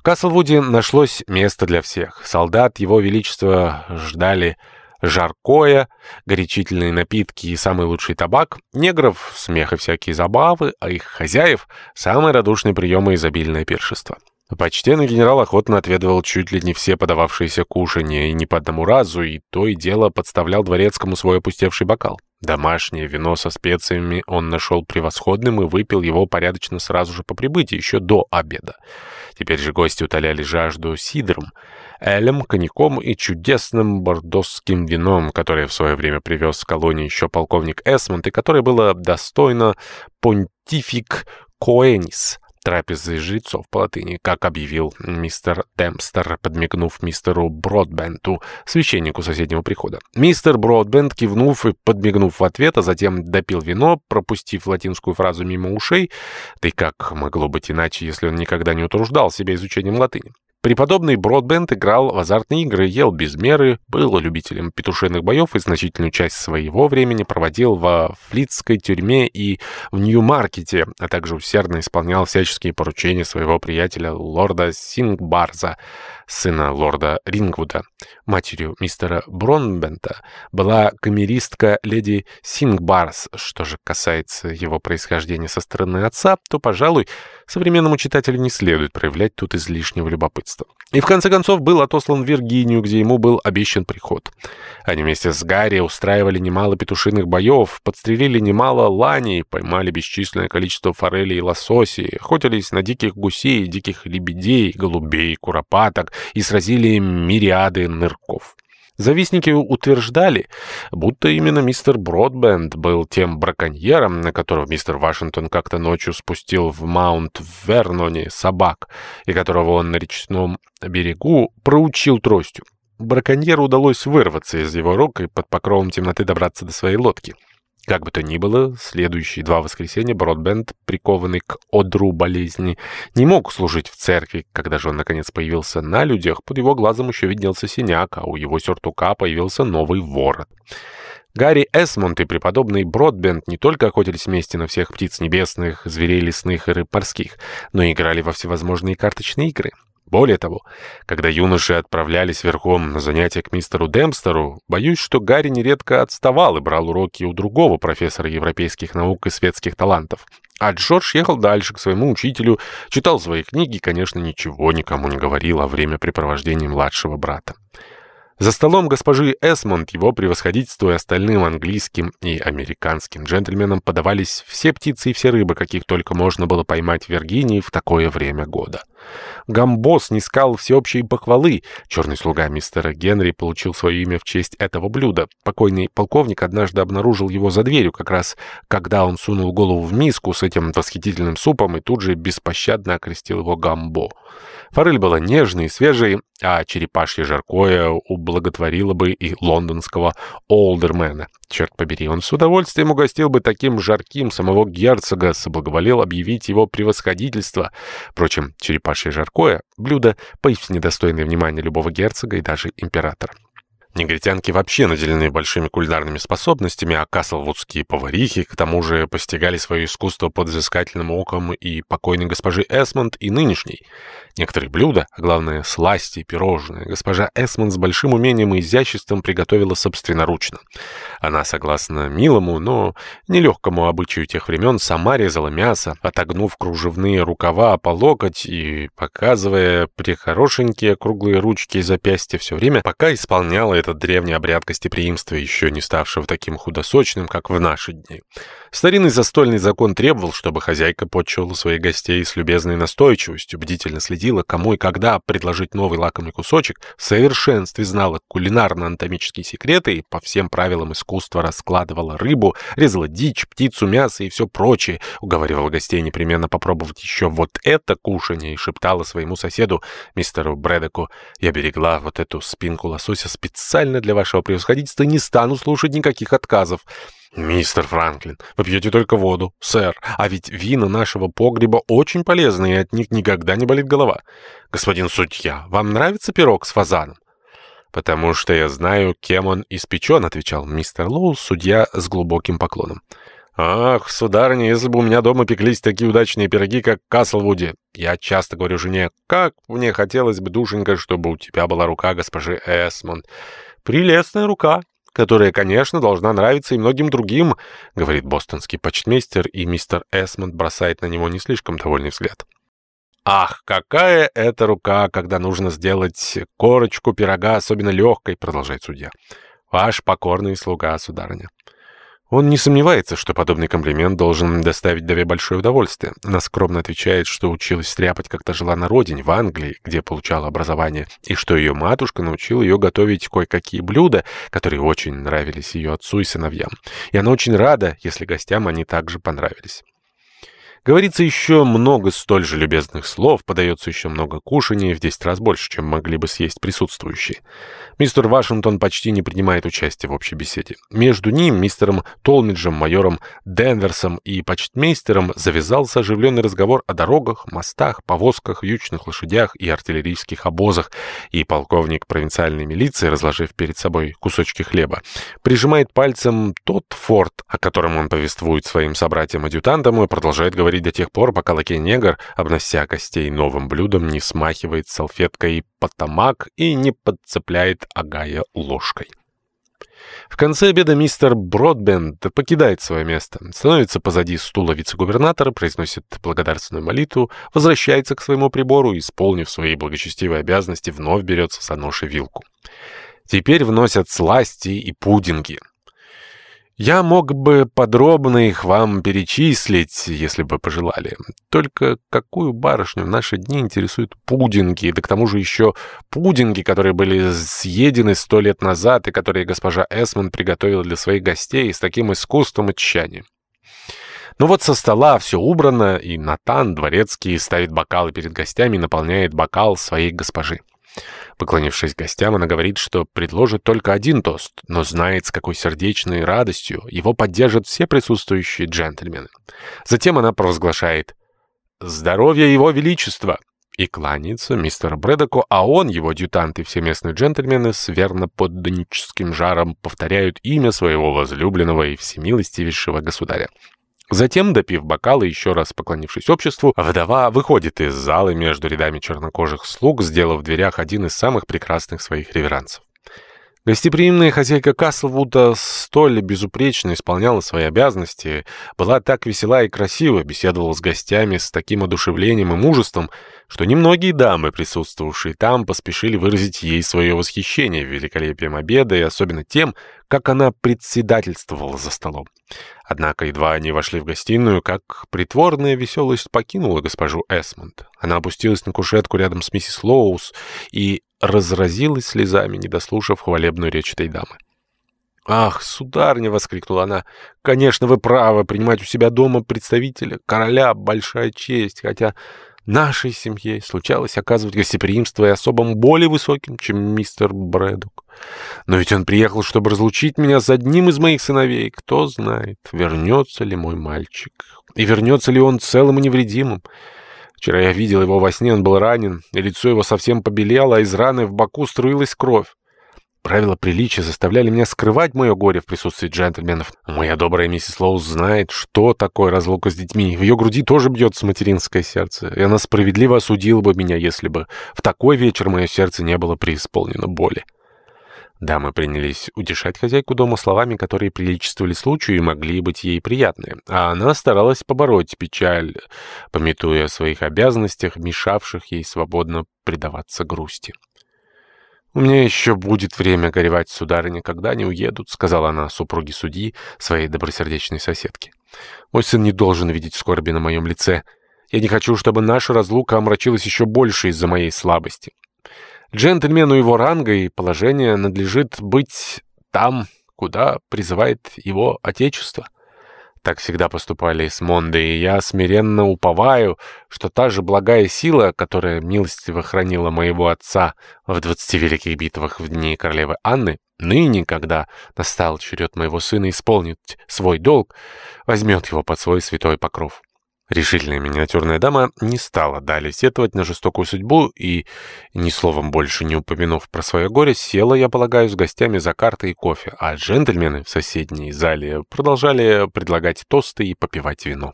В Каслвуде нашлось место для всех. Солдат Его Величества ждали жаркое, горячительные напитки и самый лучший табак, негров — смех и всякие забавы, а их хозяев — самые радушные приемы и изобильное пиршество. Почтенный генерал охотно отведывал чуть ли не все подававшиеся кушанья, и не по одному разу, и то и дело подставлял дворецкому свой опустевший бокал. Домашнее вино со специями он нашел превосходным и выпил его порядочно сразу же по прибытии, еще до обеда. Теперь же гости утоляли жажду сидром, элем, коньяком и чудесным бордосским вином, которое в свое время привез в колонии еще полковник Эсмонд, и которое было достойно понтифик Коэнис, трапезы жрецов по латыни, как объявил мистер Демстер, подмигнув мистеру Бродбенту, священнику соседнего прихода. Мистер Бродбент, кивнув и подмигнув в ответ, а затем допил вино, пропустив латинскую фразу мимо ушей, да и как могло быть иначе, если он никогда не утруждал себя изучением латыни. Преподобный Бродбенд играл в азартные игры, ел без меры, был любителем петушиных боев и значительную часть своего времени проводил во флитской тюрьме и в Нью-Маркете, а также усердно исполнял всяческие поручения своего приятеля лорда Сингбарза, сына лорда Рингвуда. Матерью мистера Бронбента была камеристка леди Сингбарс. Что же касается его происхождения со стороны отца, то, пожалуй, современному читателю не следует проявлять тут излишнего любопытства. И в конце концов был отослан в Виргинию, где ему был обещан приход. Они вместе с Гарри устраивали немало петушиных боев, подстрелили немало ланей, поймали бесчисленное количество форелей и лососей, охотились на диких гусей, диких лебедей, голубей, куропаток и сразили мириады нырков. Завистники утверждали, будто именно мистер Бродбенд был тем браконьером, на которого мистер Вашингтон как-то ночью спустил в Маунт-Верноне собак, и которого он на речном берегу проучил тростью. Браконьеру удалось вырваться из его рук и под покровом темноты добраться до своей лодки. Как бы то ни было, следующие два воскресенья Бродбенд, прикованный к одру болезни, не мог служить в церкви. Когда же он, наконец, появился на людях, под его глазом еще виднелся синяк, а у его сюртука появился новый ворот. Гарри Эсмонд и преподобный Бродбенд не только охотились вместе на всех птиц небесных, зверей лесных и рыб морских, но и играли во всевозможные карточные игры. Более того, когда юноши отправлялись верхом на занятия к мистеру Демстеру, боюсь, что Гарри нередко отставал и брал уроки у другого профессора европейских наук и светских талантов. А Джордж ехал дальше к своему учителю, читал свои книги и, конечно, ничего никому не говорил о времяпрепровождении младшего брата. За столом госпожи Эсмонд, его превосходительству и остальным английским и американским джентльменам подавались все птицы и все рыбы, каких только можно было поймать в Виргинии в такое время года. Гамбос снискал всеобщей похвалы. Черный слуга мистера Генри получил свое имя в честь этого блюда. Покойный полковник однажды обнаружил его за дверью, как раз когда он сунул голову в миску с этим восхитительным супом и тут же беспощадно окрестил его гамбо. Форель была нежной и свежей, а черепашье жаркое ублаготворило бы и лондонского олдермена. Черт побери, он с удовольствием угостил бы таким жарким самого герцога, соблаговолел объявить его превосходительство. Впрочем, черепашье жаркое — блюдо, поистине достойное внимания любого герцога и даже императора. Негритянки вообще наделены большими кулинарными способностями, а каслвудские поварихи к тому же постигали свое искусство под взыскательным оком и покойной госпожи Эсмонд, и нынешней. Некоторые блюда, а главное сласти и пирожные, госпожа Эсмонд с большим умением и изяществом приготовила собственноручно. Она, согласно милому, но нелегкому обычаю тех времен, сама резала мясо, отогнув кружевные рукава по локоть и показывая прихорошенькие круглые ручки и запястья все время, пока исполняла этот древний обряд гостеприимства, еще не ставшего таким худосочным, как в наши дни. Старинный застольный закон требовал, чтобы хозяйка почивала своих гостей с любезной настойчивостью, бдительно следила, кому и когда предложить новый лакомый кусочек, в совершенстве знала кулинарно-анатомические секреты и по всем правилам искусства раскладывала рыбу, резала дичь, птицу, мясо и все прочее, уговаривала гостей непременно попробовать еще вот это кушанье и шептала своему соседу, мистеру Брэдеку, «Я берегла вот эту спинку лосося специально для вашего превосходительства не стану слушать никаких отказов». «Мистер Франклин, вы пьете только воду, сэр, а ведь вина нашего погреба очень полезны, и от них никогда не болит голова. Господин судья, вам нравится пирог с фазаном?» «Потому что я знаю, кем он испечен», — отвечал мистер Лоу, судья с глубоким поклоном. «Ах, сударыня, если бы у меня дома пеклись такие удачные пироги, как в Каслвуде. Я часто говорю жене, как мне хотелось бы, душенька, чтобы у тебя была рука госпожи Эсмонд. Прелестная рука, которая, конечно, должна нравиться и многим другим», — говорит бостонский почтмейстер, и мистер Эсмонд бросает на него не слишком довольный взгляд. «Ах, какая это рука, когда нужно сделать корочку пирога особенно легкой», — продолжает судья. «Ваш покорный слуга, сударыня». Он не сомневается, что подобный комплимент должен доставить Даве большое удовольствие. Она скромно отвечает, что училась стряпать, когда жила на родине, в Англии, где получала образование, и что ее матушка научила ее готовить кое-какие блюда, которые очень нравились ее отцу и сыновьям. И она очень рада, если гостям они также понравились. Говорится еще много столь же любезных слов, подается еще много кушаний, в десять раз больше, чем могли бы съесть присутствующие. Мистер Вашингтон почти не принимает участия в общей беседе. Между ним, мистером Толмиджем, майором Денверсом и почтмейстером завязался оживленный разговор о дорогах, мостах, повозках, вьючных лошадях и артиллерийских обозах, и полковник провинциальной милиции, разложив перед собой кусочки хлеба, прижимает пальцем тот форт, о котором он повествует своим собратьям-адъютантам и продолжает говорить говорить до тех пор, пока лакей-негр, обнося костей новым блюдом, не смахивает салфеткой потомак и не подцепляет агая ложкой. В конце обеда мистер Бродбенд покидает свое место, становится позади стула вице-губернатора, произносит благодарственную молитву, возвращается к своему прибору исполнив свои благочестивые обязанности, вновь берется за нож и вилку. Теперь вносят сласти и пудинги. Я мог бы подробно их вам перечислить, если бы пожелали. Только какую барышню в наши дни интересуют пудинги, да к тому же еще пудинги, которые были съедены сто лет назад и которые госпожа Эсмон приготовила для своих гостей с таким искусством и тщанием. Ну вот со стола все убрано, и Натан, дворецкий, ставит бокалы перед гостями и наполняет бокал своей госпожи. Поклонившись гостям, она говорит, что предложит только один тост, но знает, с какой сердечной радостью его поддержат все присутствующие джентльмены. Затем она провозглашает «Здоровье Его Величества!» и кланяется мистеру Брэдоку, а он, его адъютант и все местные джентльмены с верно-подданическим жаром повторяют имя своего возлюбленного и всемилостивейшего государя. Затем, допив бокалы, еще раз поклонившись обществу, вдова выходит из зала между рядами чернокожих слуг, сделав в дверях один из самых прекрасных своих реверансов. Гостеприимная хозяйка Каслвуда столь безупречно исполняла свои обязанности, была так весела и красива, беседовала с гостями с таким одушевлением и мужеством, что немногие дамы, присутствовавшие там, поспешили выразить ей свое восхищение великолепием обеда и особенно тем, как она председательствовала за столом. Однако едва они вошли в гостиную, как притворная веселость покинула госпожу Эсмонд. Она опустилась на кушетку рядом с миссис Лоус и разразилась слезами, не дослушав хвалебную речь этой дамы. «Ах, сударня!» — воскликнула она. «Конечно, вы правы, принимать у себя дома представителя короля — большая честь, хотя нашей семье случалось оказывать гостеприимство и особым более высоким, чем мистер Брэдук. Но ведь он приехал, чтобы разлучить меня с одним из моих сыновей. Кто знает, вернется ли мой мальчик, и вернется ли он целым и невредимым. Вчера я видел его во сне, он был ранен, и лицо его совсем побелело, а из раны в боку струилась кровь. Правила приличия заставляли меня скрывать мое горе в присутствии джентльменов. Моя добрая миссис Лоус знает, что такое разлука с детьми. В ее груди тоже бьется материнское сердце, и она справедливо осудила бы меня, если бы в такой вечер мое сердце не было преисполнено боли. Дамы принялись утешать хозяйку дома словами, которые приличествовали случаю и могли быть ей приятны, а она старалась побороть печаль, пометуя о своих обязанностях, мешавших ей свободно предаваться грусти. «У меня еще будет время горевать, сударыня, когда они уедут», — сказала она супруге судьи, своей добросердечной соседке. «Мой сын не должен видеть скорби на моем лице. Я не хочу, чтобы наша разлука омрачилась еще больше из-за моей слабости. Джентльмену его ранга и положения надлежит быть там, куда призывает его отечество. Так всегда поступали с Мондой, и я смиренно уповаю, что та же благая сила, которая милостиво хранила моего отца в двадцати великих битвах в дни королевы Анны, ныне, когда настал черед моего сына исполнить свой долг, возьмет его под свой святой покров. Решительная миниатюрная дама не стала далее сетовать на жестокую судьбу и, ни словом больше не упомянув про свое горе, села, я полагаю, с гостями за картой и кофе, а джентльмены в соседней зале продолжали предлагать тосты и попивать вино.